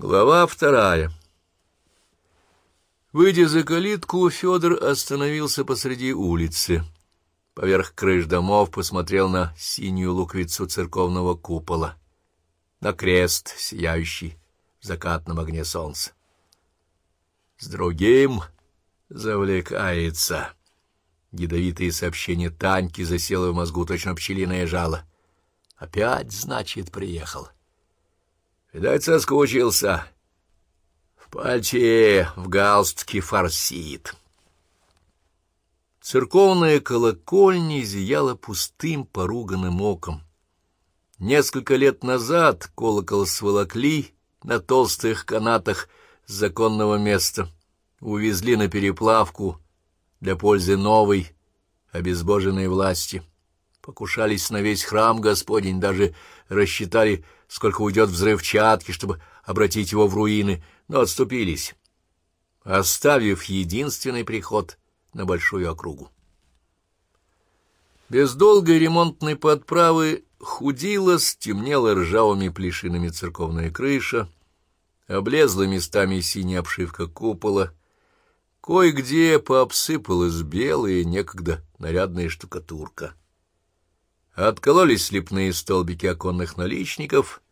Глава вторая Выйдя за калитку, Федор остановился посреди улицы. Поверх крыш домов посмотрел на синюю луковицу церковного купола, на крест, сияющий в закатном огне солнца. С другим завлекается. Ядовитые сообщения Таньки засело в мозгу точно пчелиное жало. Опять, значит, приехал. Видать, соскучился. В пальте, в галстуке форсит. Церковная колокольня зияла пустым поруганным оком. Несколько лет назад колокол сволокли на толстых канатах с законного места, увезли на переплавку для пользы новой, обезбоженной власти. Покушались на весь храм Господень, даже рассчитали, сколько уйдет взрывчатки, чтобы обратить его в руины, но отступились, оставив единственный приход на большую округу. Без долгой ремонтной подправы худила, стемнела ржавыми плешинами церковная крыша, облезла местами синяя обшивка купола, кое-где пообсыпалась белая, некогда нарядная штукатурка. Откололись слепные столбики оконных наличников,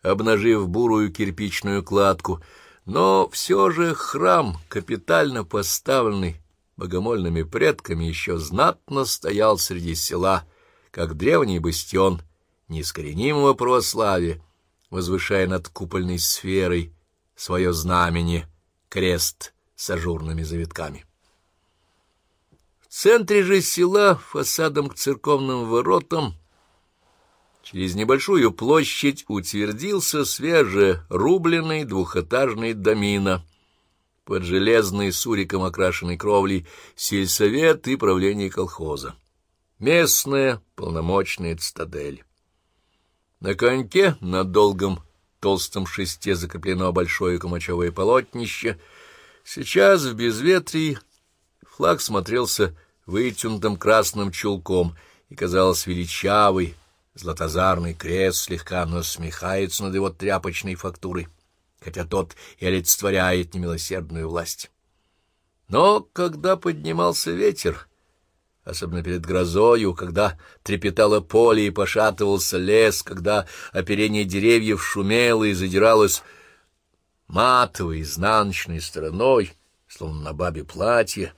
обнажив бурую кирпичную кладку, но все же храм, капитально поставленный богомольными предками, еще знатно стоял среди села, как древний бастион неискоренимого православия, возвышая над купольной сферой свое знамение, крест с ажурными завитками. В центре же села, фасадом к церковным воротам, через небольшую площадь утвердился свежерубленный двухэтажный домина, под железной суриком окрашенной кровлей сельсовет и правление колхоза. Местная полномочная цитадель. На коньке на долгом толстом шесте закреплено большое камачевое полотнище. Сейчас в безветрии флаг смотрелся вытянутым красным чулком и казалось величавый, златозарный крест слегка насмехается над его тряпочной фактурой, хотя тот и олицетворяет немилосердную власть. Но когда поднимался ветер, особенно перед грозою, когда трепетало поле и пошатывался лес, когда оперение деревьев шумело и задиралось матовой, изнаночной стороной, словно на бабе платье,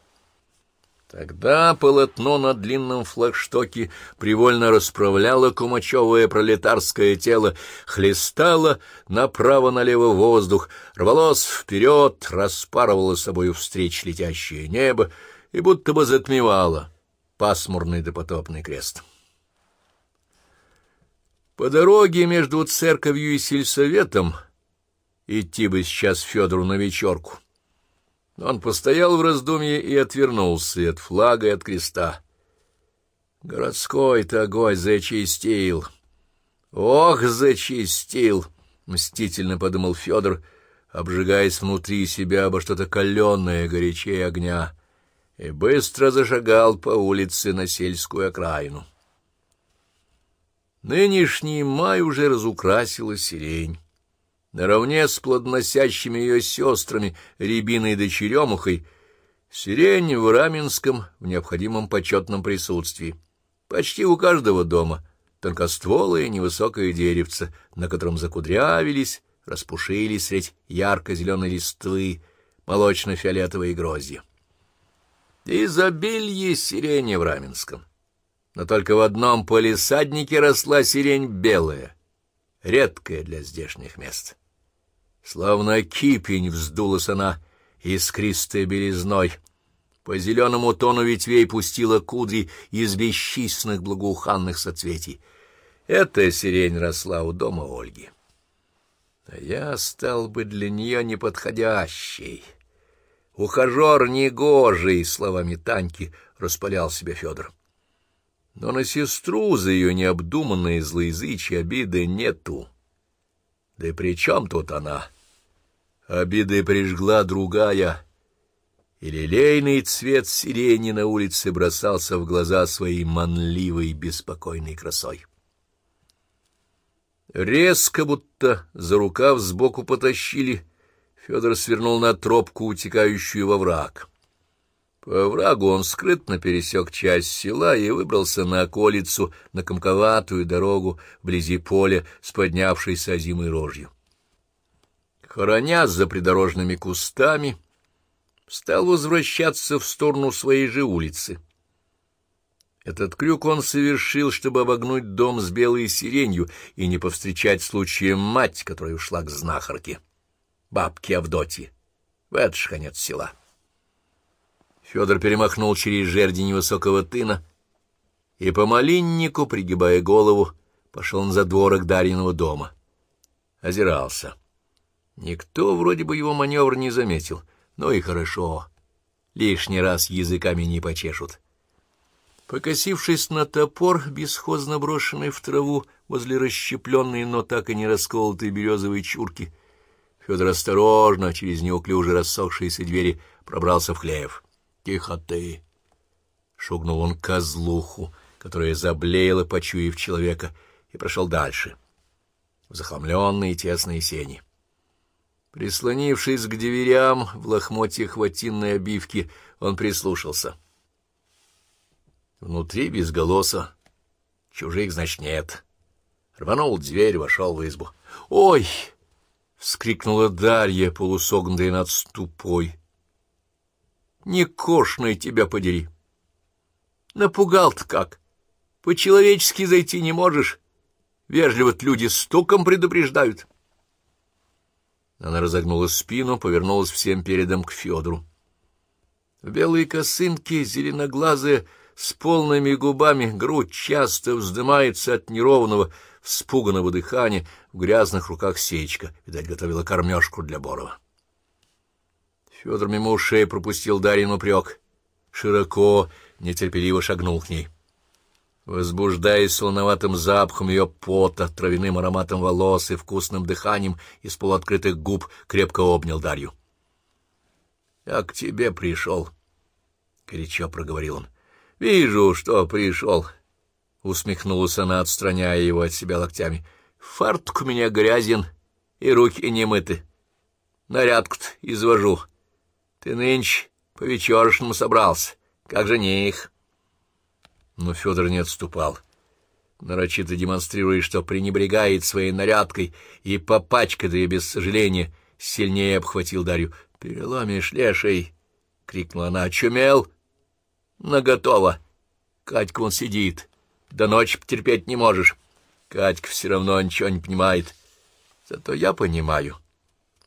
Тогда полотно на длинном флагштоке привольно расправляло кумачевое пролетарское тело, хлестало направо-налево воздух, рвалось вперед, распарывало собою встреч летящее небо и будто бы затмевало пасмурный допотопный крест. По дороге между церковью и сельсоветом идти бы сейчас Федору на вечерку. Он постоял в раздумье и отвернулся и от флага, и от креста. Городской-то огонь зачистил. Ох, зачистил! — мстительно подумал Федор, обжигаясь внутри себя обо что-то каленое, горячее огня — и быстро зашагал по улице на сельскую окраину. Нынешний май уже разукрасила сирень. Наравне с плодоносящими ее сестрами Рябиной да Черемухой сирень в Раменском в необходимом почетном присутствии. Почти у каждого дома тонкостволое невысокое деревце, на котором закудрявились, распушились средь ярко-зеленой листвы молочно-фиолетовые гроздья. Изобилье сирени в Раменском. Но только в одном полисаднике росла сирень белая, редкая для здешних мест. Словно кипень вздулась она искристой белизной. По зеленому тону ветвей пустила кудри из бесчисленных благоуханных соцветий. Эта сирень росла у дома Ольги. А я стал бы для нее неподходящей. Ухажер негожий, словами Таньки, распалял себя Федор. Но на сестру за ее необдуманные злоязычьи обиды нету. Да и при чем тут она? Обиды прижгла другая, и лилейный цвет сирени на улице бросался в глаза своей манливой беспокойной красой. Резко, будто за рукав сбоку потащили, Федор свернул на тропку, утекающую во враг. По врагу он скрытно пересек часть села и выбрался на околицу, на комковатую дорогу вблизи поля с поднявшейся озимой рожью. Хоронясь за придорожными кустами, стал возвращаться в сторону своей же улицы. Этот крюк он совершил, чтобы обогнуть дом с белой сиренью и не повстречать случаем мать, которая ушла к знахарке, бабке Авдотье. В этот ж конец села. Федор перемахнул через жерди невысокого тына и по малиннику, пригибая голову, пошел на задворок Дарьиного дома. Озирался. Никто вроде бы его маневр не заметил, но и хорошо. Лишний раз языками не почешут. Покосившись на топор, бесхозно брошенный в траву возле расщепленной, но так и не расколотой березовой чурки, Федор осторожно через неуклюже рассохшиеся двери пробрался в хлев. — Тихо ты! — шугнул он козлуху, которая заблеяла, почуяв человека, и прошел дальше, в захламленные тесные сени. Прислонившись к дверям в лохмотье хватинной обивки, он прислушался — Внутри без голоса. Чужих, значит, нет. Рванул дверь, вошел в избу. «Ой!» — вскрикнула Дарья, полусогнутая над ступой. «Не кошной тебя подери!» «Напугал-то как! По-человечески зайти не можешь. Вежливо люди стуком предупреждают». Она разогнула спину, повернулась всем передом к Федору. В белой косынке зеленоглазая с полными губами, грудь часто вздымается от неровного, вспуганного дыхания, в грязных руках сечка, видать, готовила кормежку для Борова. Федор мимо ушей пропустил Дарин упрек, широко, нетерпеливо шагнул к ней. Возбуждаясь солоноватым запахом ее пота, травяным ароматом волос и вкусным дыханием из полуоткрытых губ, крепко обнял Дарью. — Я к тебе пришел, — горячо проговорил он. — Вижу, что пришел, — усмехнулась она, отстраняя его от себя локтями. — Фартук у меня грязен, и руки не мыты. Нарядку-то извожу. Ты нынче по вечершному собрался, как жених. Но Федор не отступал, нарочито демонстрируя, что пренебрегает своей нарядкой, и попачкой да и без сожаления сильнее обхватил Дарью. — Переломишь леший! — крикнула она. — Очумел! — Наготово. Катька он сидит. До ночи потерпеть не можешь. Катька все равно ничего не понимает. Зато я понимаю.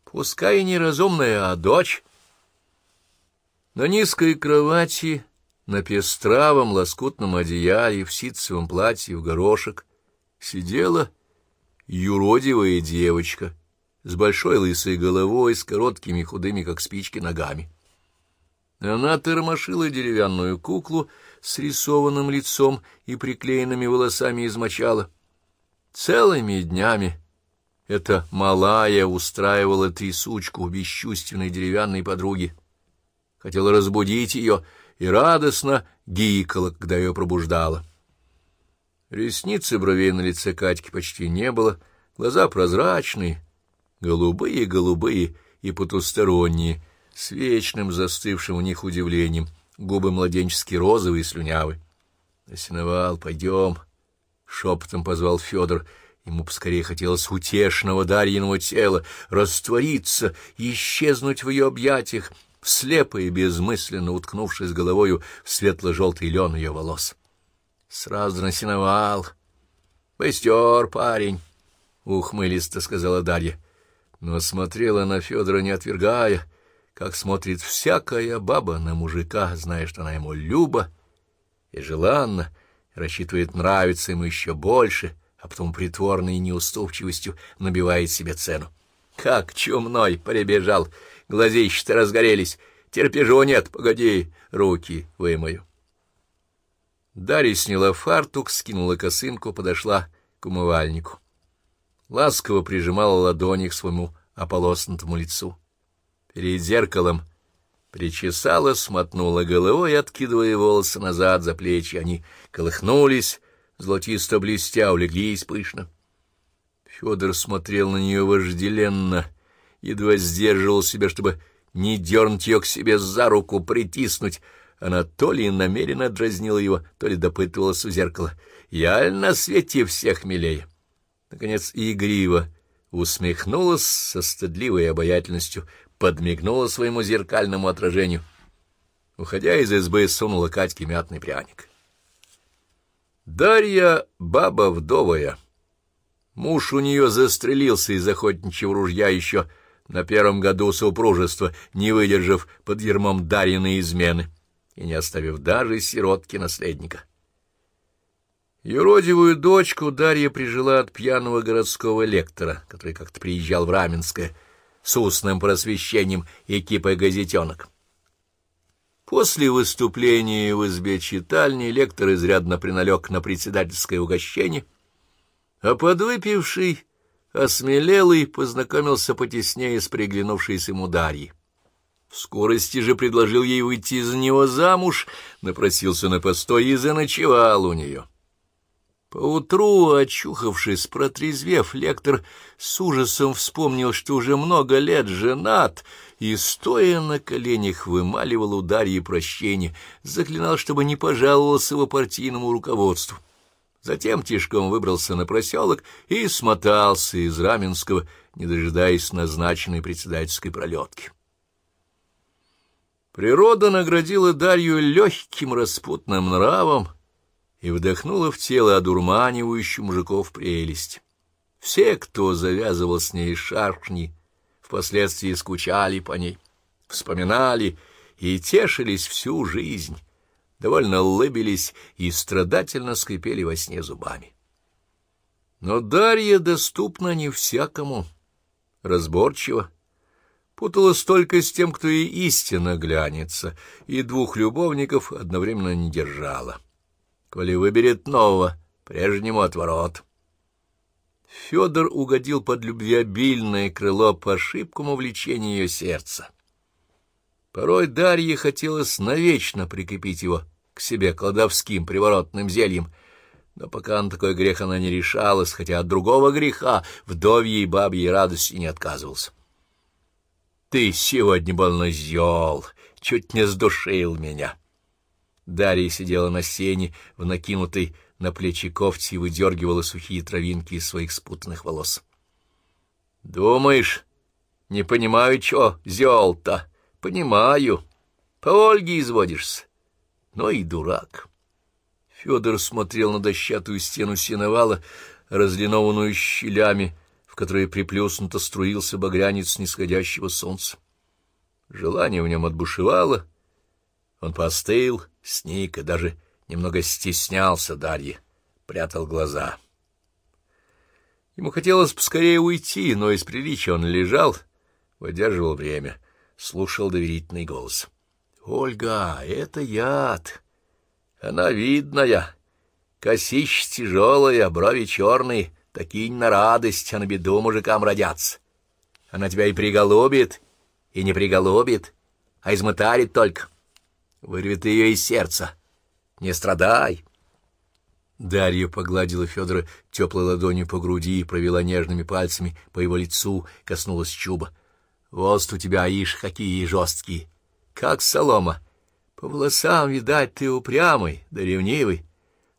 Пускай и неразумная, а дочь... На низкой кровати, на пестравом лоскутном одеяле, в ситцевом платье, в горошек, сидела юродивая девочка с большой лысой головой, с короткими худыми, как спички, ногами. Она тормошила деревянную куклу с рисованным лицом и приклеенными волосами из мочала. Целыми днями эта малая устраивала трясучку бесчувственной деревянной подруги. Хотела разбудить ее и радостно гикала, когда ее пробуждала. Ресницы бровей на лице Катьки почти не было, глаза прозрачные, голубые-голубые и потусторонние — с вечным застывшим у них удивлением, губы младенчески розовые и слюнявы. Осиновал, пойдем, — шепотом позвал Федор. Ему поскорее хотелось утешного Дарьиного тела, раствориться, исчезнуть в ее объятиях, слепо и безмысленно уткнувшись головою в светло-желтый лен ее волос. Сразу насиновал. — Быстер, парень, — ухмылисто сказала Дарья. Но смотрела на Федора, не отвергая, — как смотрит всякая баба на мужика, зная, что она ему люба и желанна, рассчитывает нравиться ему еще больше, а потом притворной неуступчивостью набивает себе цену. Как чумной прибежал, глазища-то разгорелись, терпежу нет, погоди, руки вымою. Дарья сняла фартук, скинула косынку, подошла к умывальнику. Ласково прижимала ладони к своему ополоснутому лицу перед зеркалом, причесала, смотнула головой, откидывая волосы назад за плечи. Они колыхнулись, золотисто блестя, улеглись пышно. Федор смотрел на нее вожделенно, едва сдерживал себя, чтобы не дернуть ее к себе за руку, притиснуть. Она то ли намеренно дразнила его, то ли допытывалась у зеркала. «Я на свете всех милее!» Наконец, игриво усмехнулась со стыдливой обаятельностью, подмигнула своему зеркальному отражению. Уходя из избы, сунула Катьке мятный пряник. Дарья — баба вдовая. Муж у нее застрелился из охотничьего ружья еще на первом году супружества, не выдержав под ермом Дарьиной измены и не оставив даже сиротки наследника. Юродивую дочку Дарья прижила от пьяного городского лектора, который как-то приезжал в Раменское с устным просвещением экипой газетенок. После выступления в избе читальни лектор изрядно приналег на председательское угощение, а подвыпивший, осмелелый, познакомился потеснее с приглянувшейся ему Дарьей. В скорости же предложил ей уйти за него замуж, напросился на постой и заночевал у нее. Поутру, очухавшись, протрезвев, лектор с ужасом вспомнил, что уже много лет женат, и, стоя на коленях, вымаливал у Дарьи прощение, заклинал, чтобы не пожаловался его партийному руководству. Затем тишком выбрался на проселок и смотался из Раменского, не дожидаясь назначенной председательской пролетки. Природа наградила Дарью легким распутным нравом, и вдохнула в тело одурманивающую мужиков прелесть. Все, кто завязывал с ней шаркни, впоследствии скучали по ней, вспоминали и тешились всю жизнь, довольно улыбились и страдательно скрипели во сне зубами. Но Дарья доступна не всякому, разборчиво, путалась только с тем, кто и истинно глянется, и двух любовников одновременно не держала коли выберет нового, прежнему отворот. Федор угодил под любвеобильное крыло по ошибкам увлечения ее сердца. Порой Дарье хотелось навечно прикрепить его к себе колдовским приворотным зельем, но пока на такой грех она не решалась, хотя от другого греха вдовьей бабьей радости не отказывался. — Ты сегодня больно зел, чуть не сдушил меня. Дарья сидела на сене в накинутой на плечи кофте и выдергивала сухие травинки из своих спутанных волос. — Думаешь, не понимаю, чё, зёл-то? Понимаю. По Ольге изводишься. Но и дурак. Федор смотрел на дощатую стену сеновала, разлинованную щелями, в которые приплюснуто струился багрянец нисходящего солнца. Желание в нем отбушевало — он постыл, сник и даже немного стеснялся Дарьи, прятал глаза. Ему хотелось поскорее уйти, но из приличия он лежал, выдерживал время, слушал доверительный голос. — Ольга, это яд. Она видная, косища тяжелая, брови черные, такие на радость, а на беду мужикам родятся. Она тебя и приголубит, и не приголубит, а измытарит только. — Вырвет ее из сердца. Не страдай. Дарья погладила Федора теплой ладонью по груди и провела нежными пальцами по его лицу, коснулась чуба. Вост у тебя, ишь, какие жесткие, как солома. По волосам, видать, ты упрямый, да ревнивый.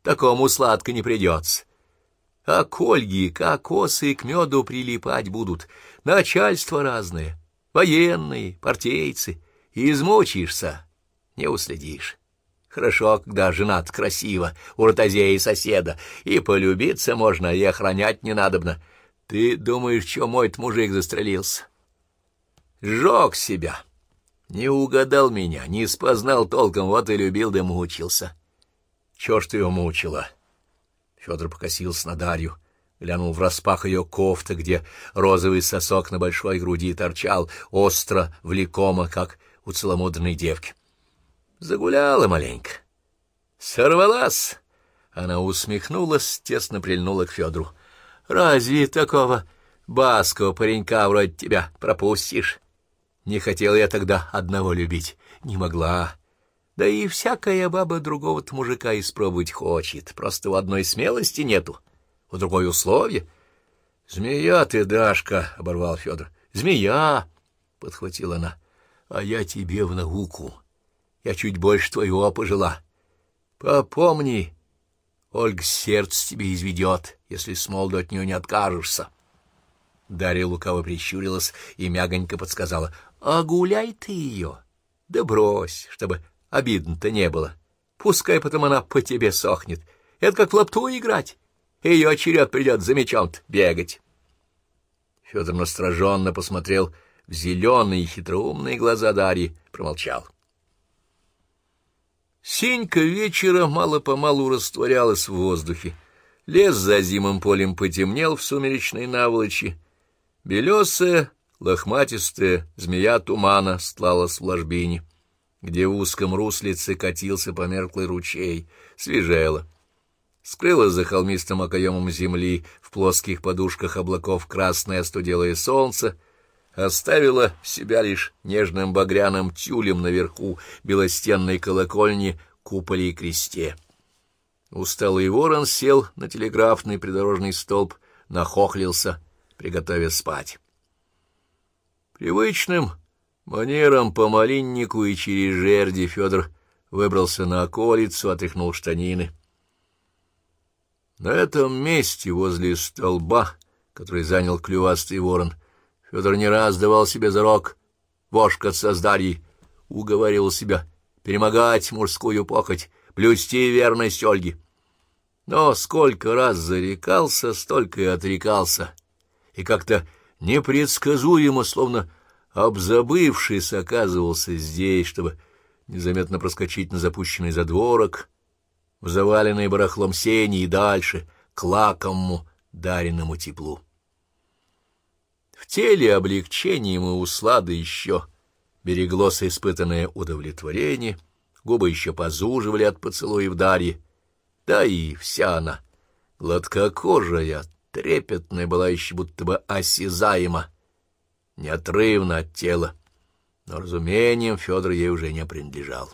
Такому сладко не придется. А к Ольге кокосы к меду прилипать будут. Начальство разное, военные, партейцы. Измучишься, не уследишь. Хорошо, когда женат красиво, у ротозея соседа, и полюбиться можно, и охранять не надобно. Ты думаешь, что мой-то мужик застрелился? Сжег себя. Не угадал меня, не спознал толком, вот и любил да мучился. Чего ж ты его мучила? Федор покосился на Дарью, глянул в распах ее кофты, где розовый сосок на большой груди торчал, остро, влекомо, как у целомудренной девки. Загуляла маленько. Сорвалась. Она усмехнулась, тесно прильнула к Федору. Разве такого баского паренька вроде тебя пропустишь? Не хотела я тогда одного любить, не могла. Да и всякая баба другого-то мужика испробовать хочет, просто у одной смелости нету, у другой условия. — Змея ты, Дашка! — оборвал Федор. — Змея! — подхватила она. — А я тебе в науку. Я чуть больше твоего пожила. Попомни, Ольга сердце тебе изведет, если с молоду от нее не откажешься. Дарья лукаво прищурилась и мягонько подсказала. — А гуляй ты ее! Да брось, чтобы обидно-то не было. Пускай потом она по тебе сохнет. Это как в лапту играть. Ее черед придет за мечом бегать. Федор настороженно посмотрел в зеленые хитроумные глаза Дарьи, промолчал. Синька вечера мало-помалу растворялась в воздухе. Лес за зимым полем потемнел в сумеречной наволочи. Белесая, лохматистая змея тумана стлалась в ложбине, где в узком руслице катился померклый ручей, свежело скрылась за холмистым окоемом земли в плоских подушках облаков красное остуделое солнце, оставила себя лишь нежным багряным тюлем наверху белостенной колокольни, куполе и кресте. Усталый ворон сел на телеграфный придорожный столб, нахохлился, приготовясь спать. Привычным манером по малиннику и через жерди Федор выбрался на околицу, отряхнул штанины — на этом месте, возле столба, который занял клювастый ворон, Федор не раз давал себе зарок. Вошкаться с Дарьей, уговаривал себя перемогать мужскую похоть, блюсти верность Ольги. Но сколько раз зарекался, столько и отрекался, и как-то непредсказуемо, словно обзабывшись, оказывался здесь, чтобы незаметно проскочить на запущенный задворок, в заваленной барахлом сени и дальше, к лакомому, даренному теплу. В теле облегчением и услады еще береглось испытанное удовлетворение, губы еще позуживали от поцелуев Дарьи, да и вся она, гладкокожая, трепетная была еще будто бы осязаема, неотрывно от тела, но разумением Федор ей уже не принадлежал.